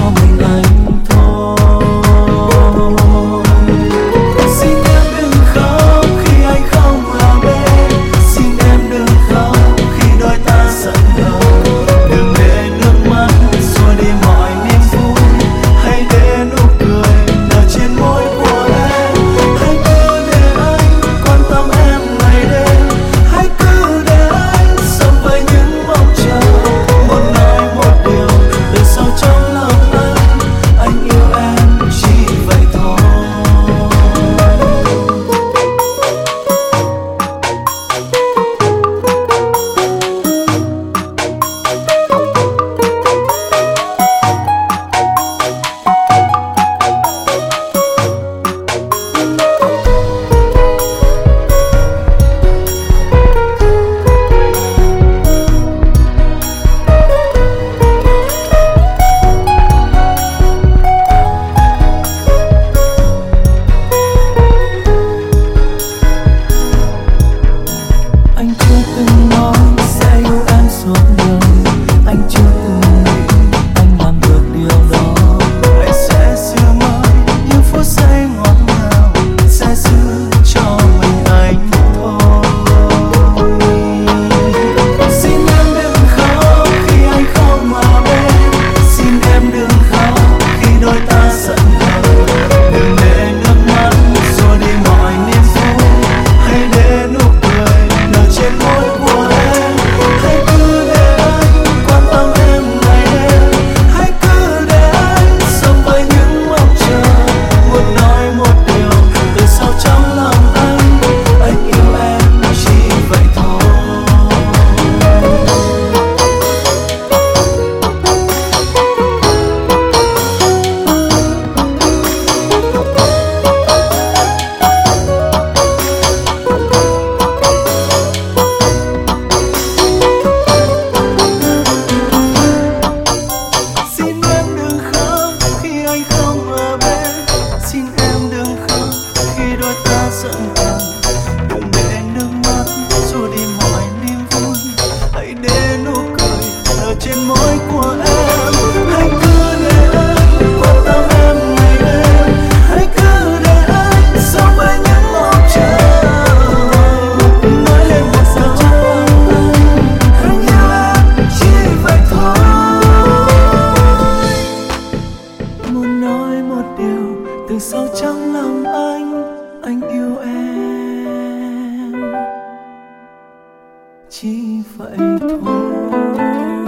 Oh. muốn nói một điều, từ sâu trong lòng anh anh yêu em. Chỉ vậy thôi.